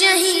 شهيد